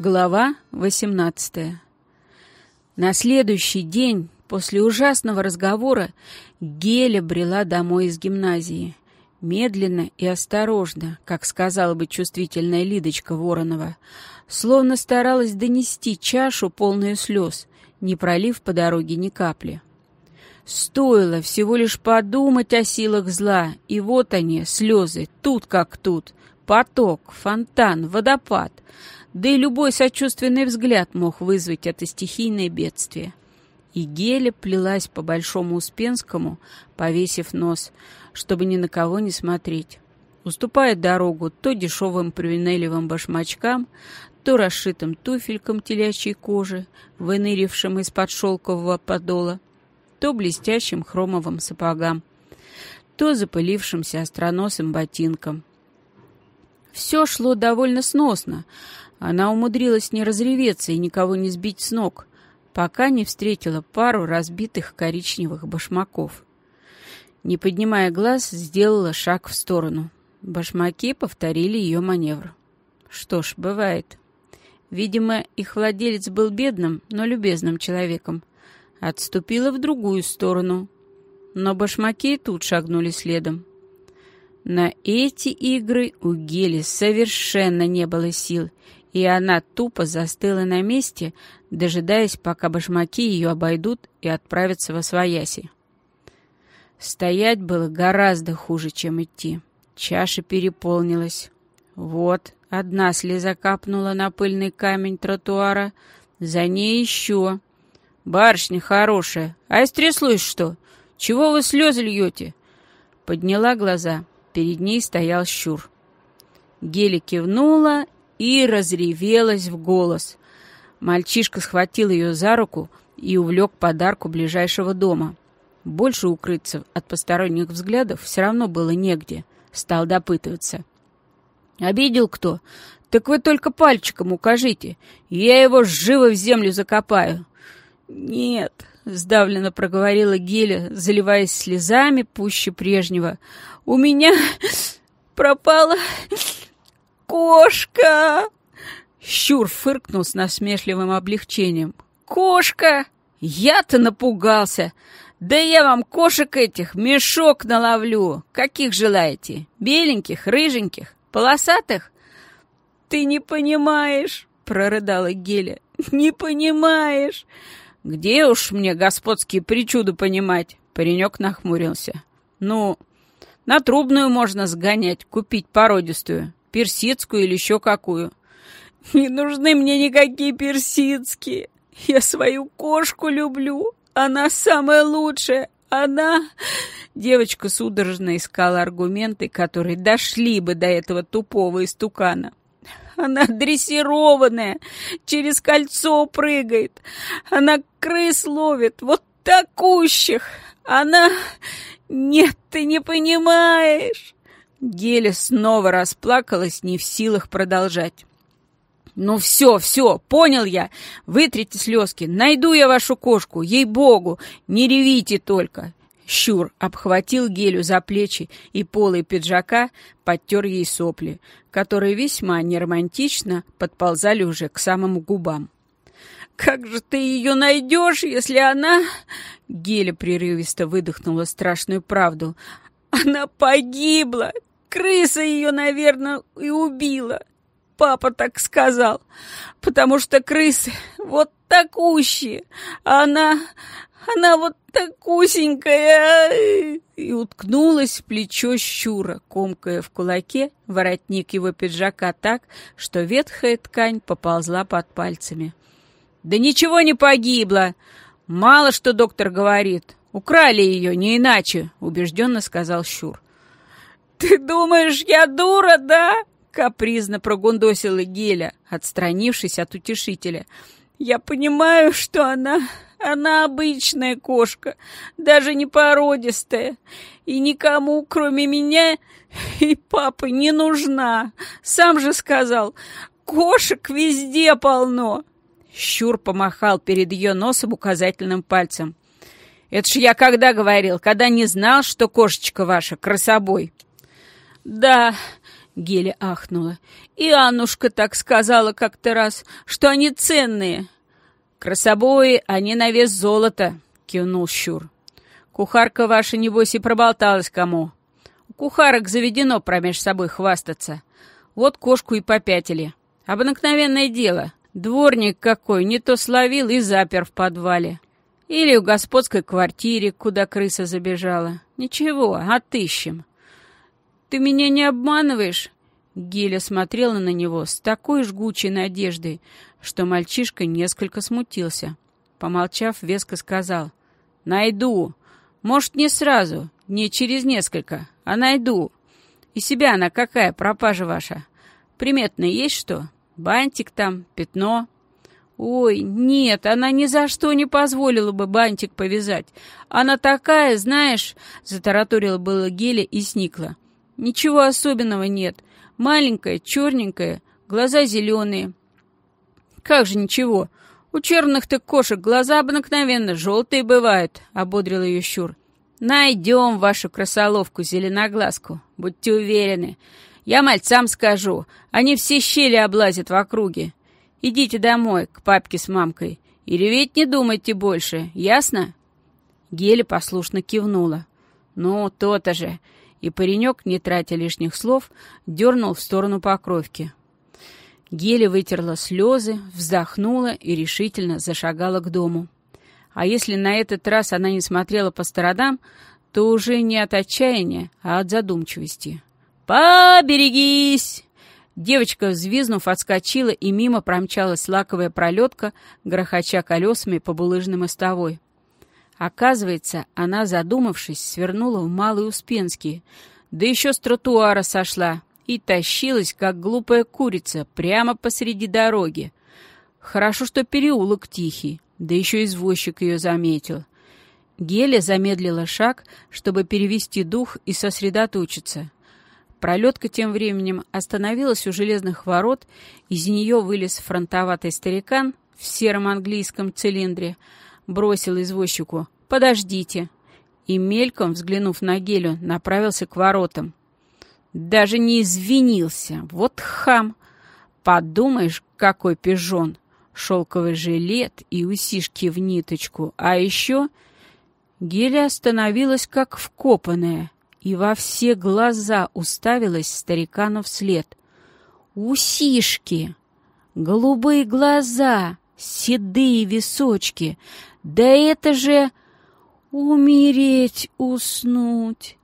Глава 18 На следующий день после ужасного разговора Геля брела домой из гимназии. Медленно и осторожно, как сказала бы чувствительная Лидочка Воронова, словно старалась донести чашу, полную слез, не пролив по дороге ни капли. Стоило всего лишь подумать о силах зла, и вот они, слезы, тут как тут, поток, фонтан, водопад — да и любой сочувственный взгляд мог вызвать это стихийное бедствие. И Геля плелась по Большому Успенскому, повесив нос, чтобы ни на кого не смотреть, уступая дорогу то дешевым привинелевым башмачкам, то расшитым туфелькам телячьей кожи, вынырившим из-под шелкового подола, то блестящим хромовым сапогам, то запылившимся остроносым ботинкам. Все шло довольно сносно, она умудрилась не разреветься и никого не сбить с ног, пока не встретила пару разбитых коричневых башмаков. Не поднимая глаз, сделала шаг в сторону. Башмаки повторили ее маневр. Что ж, бывает. Видимо, их владелец был бедным, но любезным человеком. Отступила в другую сторону. Но башмаки тут шагнули следом. На эти игры у Гели совершенно не было сил, и она тупо застыла на месте, дожидаясь, пока башмаки ее обойдут и отправятся во свояси. Стоять было гораздо хуже, чем идти. Чаша переполнилась. Вот, одна слеза капнула на пыльный камень тротуара, за ней еще. «Барышня хорошая, а истряслось что? Чего вы слезы льете?» Подняла глаза. Перед ней стоял щур. Гели кивнула и разревелась в голос. Мальчишка схватил ее за руку и увлек подарку ближайшего дома. Больше укрыться от посторонних взглядов все равно было негде. Стал допытываться. «Обидел кто? Так вы только пальчиком укажите. Я его живо в землю закопаю». «Нет», — сдавленно проговорила Геля, заливаясь слезами пуще прежнего. «У меня пропала «Кошка!» Щур фыркнул с насмешливым облегчением. «Кошка! Я-то напугался! Да я вам кошек этих мешок наловлю! Каких желаете? Беленьких, рыженьких, полосатых?» «Ты не понимаешь!» — прорыдала Геля. «Не понимаешь!» «Где уж мне господские причуды понимать?» Паренек нахмурился. «Ну, на трубную можно сгонять, купить породистую персидскую или еще какую. Не нужны мне никакие персидские. Я свою кошку люблю. Она самая лучшая. Она...» Девочка судорожно искала аргументы, которые дошли бы до этого тупого истукана. Она дрессированная, через кольцо прыгает. Она крыс ловит, вот такущих. Она... Нет, ты не понимаешь. Геля снова расплакалась, не в силах продолжать. «Ну все, все, понял я. Вытрите слезки. Найду я вашу кошку, ей-богу. Не ревите только». Щур обхватил Гелю за плечи и полы пиджака подтер ей сопли, которые весьма неромантично подползали уже к самым губам. «Как же ты ее найдешь, если она...» Геля прерывисто выдохнула страшную правду. «Она погибла! Крыса ее, наверное, и убила. Папа так сказал. Потому что крысы вот такущие. А она... она вот такусенькая. И уткнулась в плечо щура, комкая в кулаке воротник его пиджака так, что ветхая ткань поползла под пальцами. «Да ничего не погибло! Мало что доктор говорит. Украли ее, не иначе», — убежденно сказал Щур. «Ты думаешь, я дура, да?» — капризно прогундосила Геля, отстранившись от утешителя. «Я понимаю, что она... она обычная кошка, даже не породистая, и никому, кроме меня и папы, не нужна. Сам же сказал, кошек везде полно». Щур помахал перед ее носом указательным пальцем. «Это ж я когда говорил, когда не знал, что кошечка ваша красобой?» «Да, Геля ахнула. «И Аннушка так сказала как-то раз, что они ценные». «Красобои, они на вес золота», — кивнул Щур. «Кухарка ваша, небось, и проболталась кому. У кухарок заведено промеж собой хвастаться. Вот кошку и попятили. Обыкновенное дело. Дворник какой, не то словил и запер в подвале. Или в господской квартире, куда крыса забежала. Ничего, отыщем. Ты меня не обманываешь?» Геля смотрела на него с такой жгучей надеждой, что мальчишка несколько смутился. Помолчав, веско сказал. «Найду. Может, не сразу, не через несколько, а найду. И себя она какая, пропажа ваша? Приметная есть что? Бантик там, пятно?» «Ой, нет, она ни за что не позволила бы бантик повязать. Она такая, знаешь...» — затараторила было Геля и сникла. «Ничего особенного нет. Маленькая, черненькая, глаза зеленые». «Как же ничего? У черных-то кошек глаза обыкновенно желтые бывают», — ободрил ее Щур. «Найдем вашу красоловку зеленоглазку, будьте уверены. Я мальцам скажу, они все щели облазят в округе. Идите домой, к папке с мамкой. И реветь не думайте больше, ясно?» Геля послушно кивнула. «Ну, то-то же!» И паренек, не тратя лишних слов, дернул в сторону покровки. Геля вытерла слезы, вздохнула и решительно зашагала к дому. А если на этот раз она не смотрела по сторонам, то уже не от отчаяния, а от задумчивости. «Поберегись!» Девочка, взвизнув, отскочила, и мимо промчалась лаковая пролетка, грохоча колесами по булыжной мостовой. Оказывается, она, задумавшись, свернула в Малый Успенский, да еще с тротуара сошла и тащилась, как глупая курица, прямо посреди дороги. Хорошо, что переулок тихий, да еще извозчик ее заметил. Геля замедлила шаг, чтобы перевести дух и сосредоточиться. Пролетка тем временем остановилась у железных ворот, из нее вылез фронтоватый старикан в сером английском цилиндре, бросил извозчику «Подождите!» и, мельком взглянув на Гелю, направился к воротам. Даже не извинился. Вот хам! Подумаешь, какой пижон! Шелковый жилет и усишки в ниточку. А еще... Геля остановилась как вкопанная и во все глаза уставилась старикану вслед. «Усишки! Голубые глаза! Седые височки! Да это же... Умереть, уснуть!»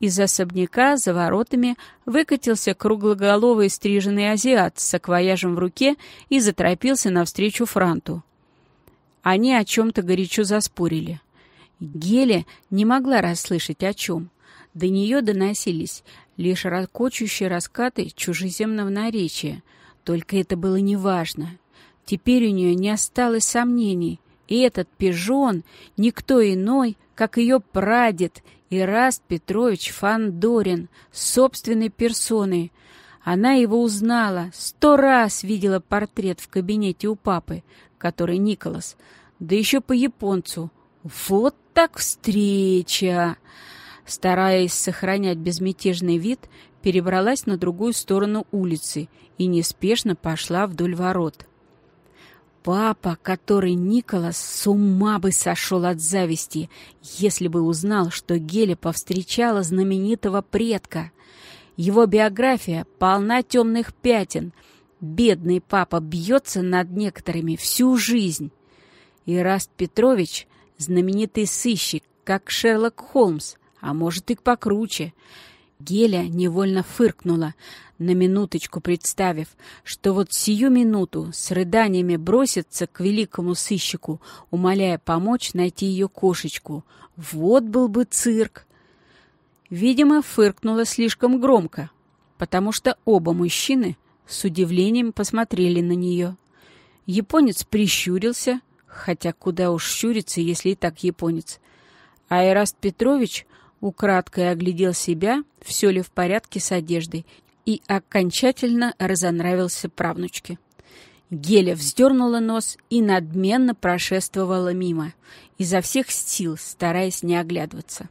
Из особняка за воротами выкатился круглоголовый стриженный азиат с саквояжем в руке и заторопился навстречу Франту. Они о чем-то горячо заспорили. Геля не могла расслышать о чем. До нее доносились лишь ракочущие раскаты чужеземного наречия. Только это было неважно. Теперь у нее не осталось сомнений. И этот пижон никто иной, как ее прадед Ираст Петрович Фандорин, собственной персоной. Она его узнала, сто раз видела портрет в кабинете у папы, который Николас, да еще по японцу. Вот так встреча! стараясь сохранять безмятежный вид, перебралась на другую сторону улицы и неспешно пошла вдоль ворот. Папа, который Николас с ума бы сошел от зависти, если бы узнал, что Геля повстречала знаменитого предка. Его биография полна темных пятен. Бедный папа бьется над некоторыми всю жизнь. Ираст Петрович — знаменитый сыщик, как Шерлок Холмс — а может и покруче. Геля невольно фыркнула, на минуточку представив, что вот сию минуту с рыданиями бросится к великому сыщику, умоляя помочь найти ее кошечку. Вот был бы цирк! Видимо, фыркнула слишком громко, потому что оба мужчины с удивлением посмотрели на нее. Японец прищурился, хотя куда уж щуриться, если и так японец. А Эраст Петрович Украдкой оглядел себя, все ли в порядке с одеждой, и окончательно разонравился правнучке. Геля вздернула нос и надменно прошествовала мимо, изо всех сил стараясь не оглядываться.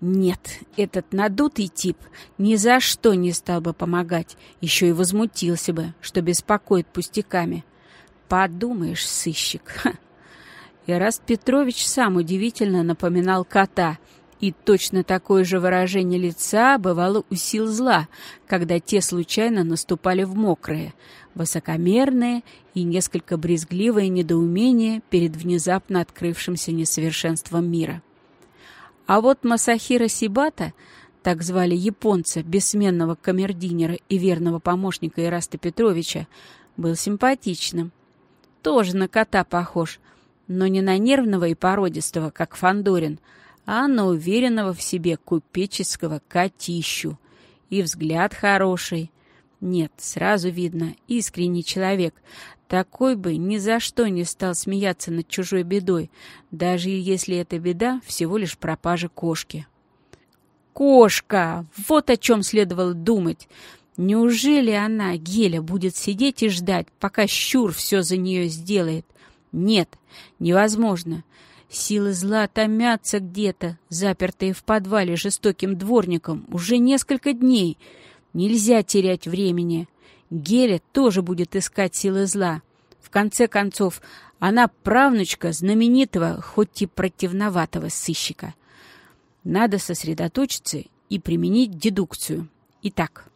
Нет, этот надутый тип ни за что не стал бы помогать, еще и возмутился бы, что беспокоит пустяками. Подумаешь, сыщик. Ха. Ираст Петрович сам удивительно напоминал кота, и точно такое же выражение лица бывало у сил зла, когда те случайно наступали в мокрое, высокомерное и несколько брезгливое недоумение перед внезапно открывшимся несовершенством мира. А вот Масахира Сибата, так звали японца, бессменного камердинера и верного помощника Ираста Петровича, был симпатичным. Тоже на кота похож, но не на нервного и породистого, как Фандорин, а на уверенного в себе купеческого котищу. И взгляд хороший. Нет, сразу видно, искренний человек. Такой бы ни за что не стал смеяться над чужой бедой, даже если эта беда всего лишь пропажа кошки. Кошка! Вот о чем следовало думать. Неужели она, Геля, будет сидеть и ждать, пока щур все за нее сделает? Нет, невозможно. Силы зла томятся где-то, запертые в подвале жестоким дворником, уже несколько дней. Нельзя терять времени. Геля тоже будет искать силы зла. В конце концов, она правнучка знаменитого, хоть и противноватого сыщика. Надо сосредоточиться и применить дедукцию. Итак,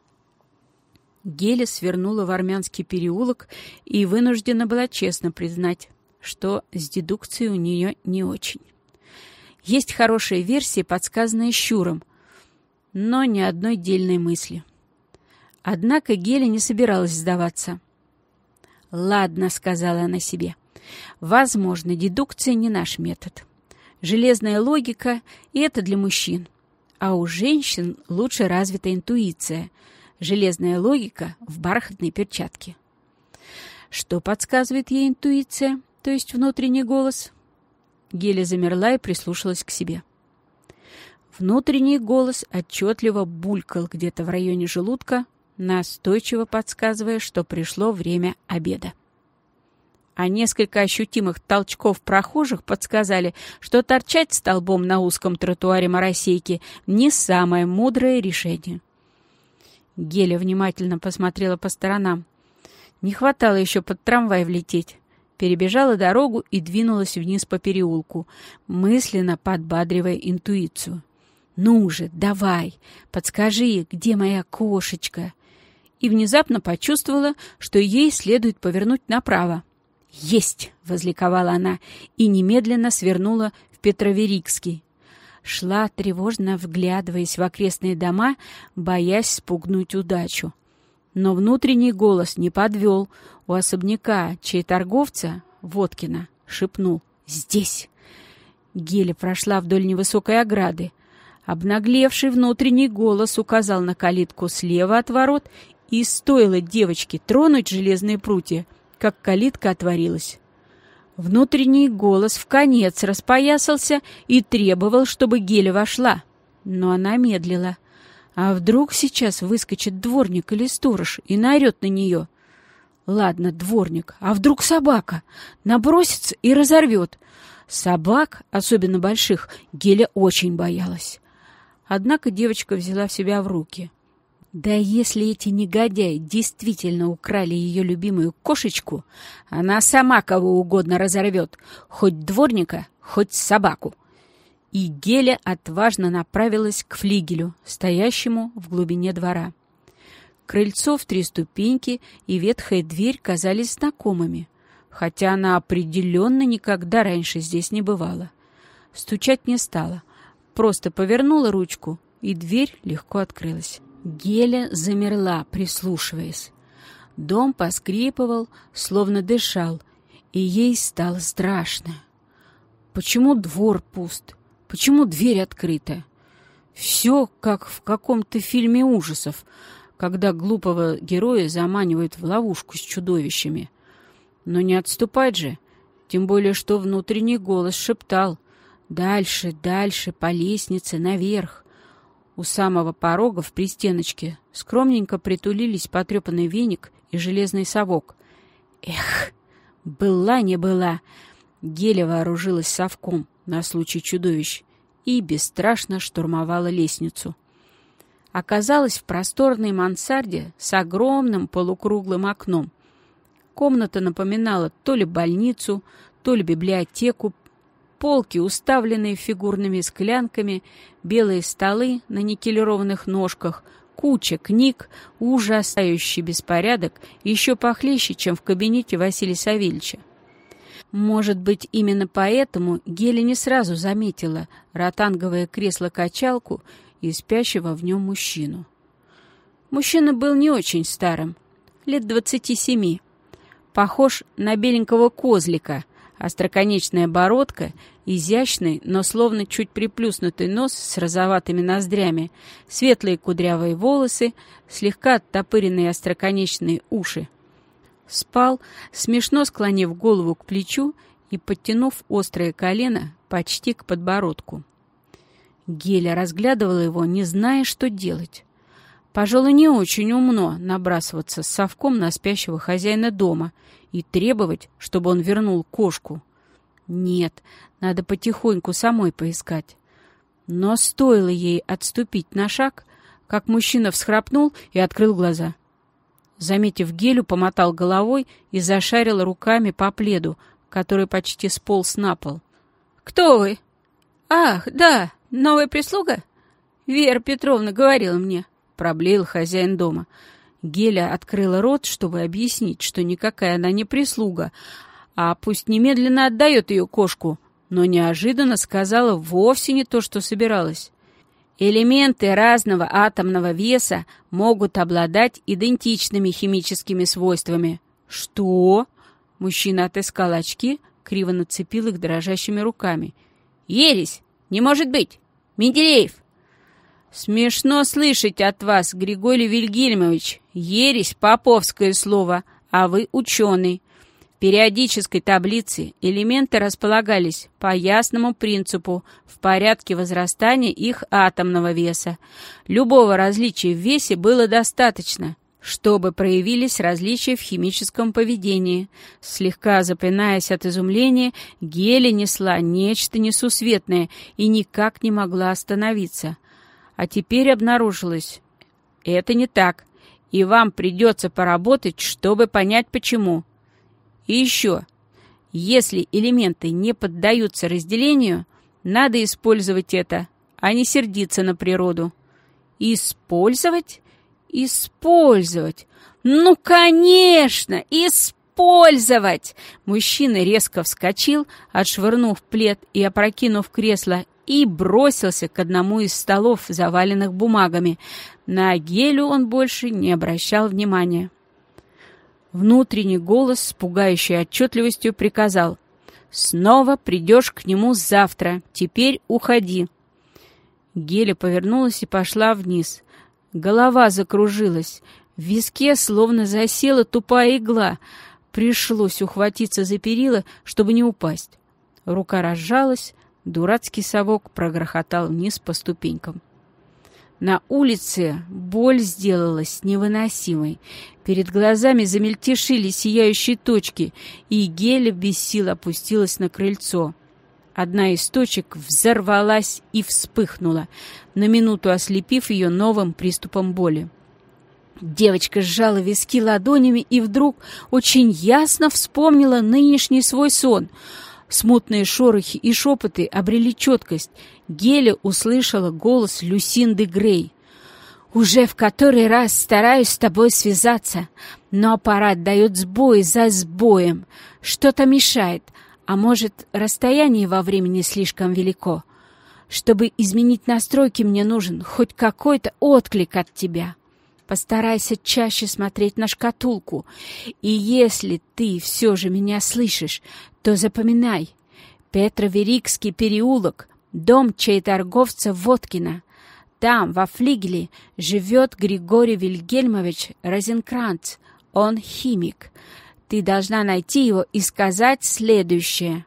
Геля свернула в армянский переулок и вынуждена была честно признать, что с дедукцией у нее не очень. Есть хорошие версии, подсказанные Щуром, но ни одной дельной мысли. Однако Геля не собиралась сдаваться. «Ладно», — сказала она себе, — «возможно, дедукция не наш метод. Железная логика — и это для мужчин. А у женщин лучше развита интуиция — Железная логика в бархатной перчатке. Что подсказывает ей интуиция, то есть внутренний голос? Геля замерла и прислушалась к себе. Внутренний голос отчетливо булькал где-то в районе желудка, настойчиво подсказывая, что пришло время обеда. А несколько ощутимых толчков прохожих подсказали, что торчать столбом на узком тротуаре Моросейки не самое мудрое решение. Геля внимательно посмотрела по сторонам. Не хватало еще под трамвай влететь. Перебежала дорогу и двинулась вниз по переулку, мысленно подбадривая интуицию. «Ну же, давай, подскажи, где моя кошечка?» И внезапно почувствовала, что ей следует повернуть направо. «Есть!» — возликовала она и немедленно свернула в Петроверикский шла, тревожно вглядываясь в окрестные дома, боясь спугнуть удачу. Но внутренний голос не подвел. У особняка, чей торговца, Водкина, шепнул «Здесь!». Геля прошла вдоль невысокой ограды. Обнаглевший внутренний голос указал на калитку слева от ворот, и стоило девочке тронуть железные прутья, как калитка отворилась. Внутренний голос в конец распоясался и требовал, чтобы Геля вошла. Но она медлила. А вдруг сейчас выскочит дворник или сторож и наорет на нее? Ладно, дворник, а вдруг собака? Набросится и разорвет. Собак, особенно больших, Геля очень боялась. Однако девочка взяла себя в руки. Да если эти негодяи действительно украли ее любимую кошечку, она сама кого угодно разорвет, хоть дворника, хоть собаку. И Геля отважно направилась к флигелю, стоящему в глубине двора. Крыльцо в три ступеньки и ветхая дверь казались знакомыми, хотя она определенно никогда раньше здесь не бывала. Стучать не стала, просто повернула ручку, и дверь легко открылась. Геля замерла, прислушиваясь. Дом поскрипывал, словно дышал, и ей стало страшно. Почему двор пуст? Почему дверь открыта? Все как в каком-то фильме ужасов, когда глупого героя заманивают в ловушку с чудовищами. Но не отступать же, тем более что внутренний голос шептал «Дальше, дальше, по лестнице, наверх». У самого порога в пристеночке скромненько притулились потрепанный веник и железный совок. Эх, была не была. Геля вооружилась совком на случай чудовищ и бесстрашно штурмовала лестницу. Оказалась в просторной мансарде с огромным полукруглым окном. Комната напоминала то ли больницу, то ли библиотеку, полки, уставленные фигурными склянками, белые столы на никелированных ножках, куча книг, ужасающий беспорядок, еще похлеще, чем в кабинете Василия Савельевича. Может быть, именно поэтому Геля не сразу заметила ротанговое кресло-качалку и спящего в нем мужчину. Мужчина был не очень старым, лет двадцати семи. Похож на беленького козлика, остроконечная бородка, изящный, но словно чуть приплюснутый нос с розоватыми ноздрями, светлые кудрявые волосы, слегка оттопыренные остроконечные уши. Спал, смешно склонив голову к плечу и подтянув острое колено почти к подбородку. Геля разглядывала его, не зная, что делать. Пожалуй, не очень умно набрасываться с совком на спящего хозяина дома и требовать, чтобы он вернул кошку. Нет, надо потихоньку самой поискать. Но стоило ей отступить на шаг, как мужчина всхрапнул и открыл глаза. Заметив Гелю, помотал головой и зашарил руками по пледу, который почти сполз на пол. «Кто вы?» «Ах, да, новая прислуга?» «Вера Петровна говорила мне», — проблеял хозяин дома. Геля открыла рот, чтобы объяснить, что никакая она не прислуга, а пусть немедленно отдает ее кошку, но неожиданно сказала вовсе не то, что собиралась. Элементы разного атомного веса могут обладать идентичными химическими свойствами. Что? Мужчина отыскал очки, криво нацепил их дрожащими руками. Ересь! Не может быть! Менделеев! Смешно слышать от вас, Григорий Вильгельмович. Ересь — поповское слово, а вы ученый периодической таблице элементы располагались по ясному принципу в порядке возрастания их атомного веса. Любого различия в весе было достаточно, чтобы проявились различия в химическом поведении. Слегка запинаясь от изумления, Гели несла нечто несусветное и никак не могла остановиться. А теперь обнаружилось, это не так, и вам придется поработать, чтобы понять почему. И еще, если элементы не поддаются разделению, надо использовать это, а не сердиться на природу. Использовать? Использовать! Ну, конечно, использовать! Мужчина резко вскочил, отшвырнув плед и опрокинув кресло, и бросился к одному из столов, заваленных бумагами. На Гелю он больше не обращал внимания. Внутренний голос с пугающей отчетливостью приказал «Снова придешь к нему завтра. Теперь уходи». Геля повернулась и пошла вниз. Голова закружилась. В виске словно засела тупая игла. Пришлось ухватиться за перила, чтобы не упасть. Рука разжалась, дурацкий совок прогрохотал вниз по ступенькам. На улице боль сделалась невыносимой. Перед глазами замельтешили сияющие точки, и Геля без сил опустилась на крыльцо. Одна из точек взорвалась и вспыхнула, на минуту ослепив ее новым приступом боли. Девочка сжала виски ладонями и вдруг очень ясно вспомнила нынешний свой сон — Смутные шорохи и шепоты обрели четкость. Геля услышала голос Люсинды Грей. «Уже в который раз стараюсь с тобой связаться, но аппарат дает сбой за сбоем. Что-то мешает, а может, расстояние во времени слишком велико. Чтобы изменить настройки, мне нужен хоть какой-то отклик от тебя». Постарайся чаще смотреть на шкатулку. И если ты все же меня слышишь, то запоминай. Петроверикский переулок, дом чей-торговца Водкина. Там, во флигеле, живет Григорий Вильгельмович Розенкранц. Он химик. Ты должна найти его и сказать следующее.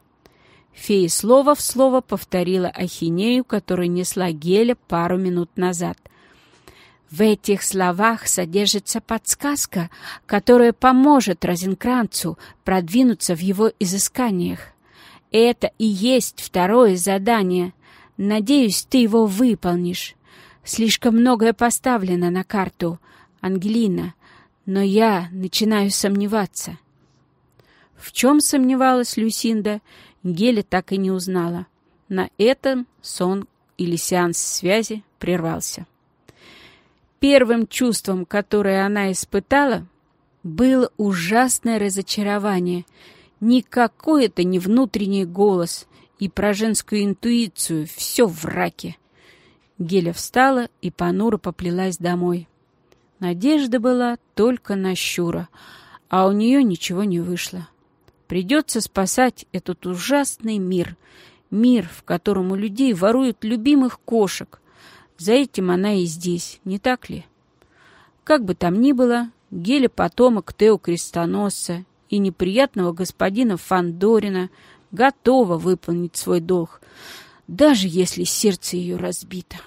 Фея слово в слово повторила ахинею, которую несла Геля пару минут назад. В этих словах содержится подсказка, которая поможет Розенкранцу продвинуться в его изысканиях. Это и есть второе задание. Надеюсь, ты его выполнишь. Слишком многое поставлено на карту, Ангелина, но я начинаю сомневаться». В чем сомневалась Люсинда, Геля так и не узнала. На этом сон или сеанс связи прервался. Первым чувством, которое она испытала, было ужасное разочарование. Не какой-то не внутренний голос и про женскую интуицию все в раке. Геля встала и понуро поплелась домой. Надежда была только на Щура, а у нее ничего не вышло. Придется спасать этот ужасный мир, мир, в котором у людей воруют любимых кошек. За этим она и здесь, не так ли? Как бы там ни было, Геля потомок Тео Крестоносца и неприятного господина Фандорина готова выполнить свой долг, даже если сердце ее разбито.